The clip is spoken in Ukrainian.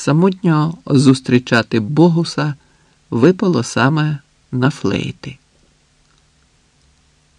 Самотньо зустрічати Богуса випало саме на флейти.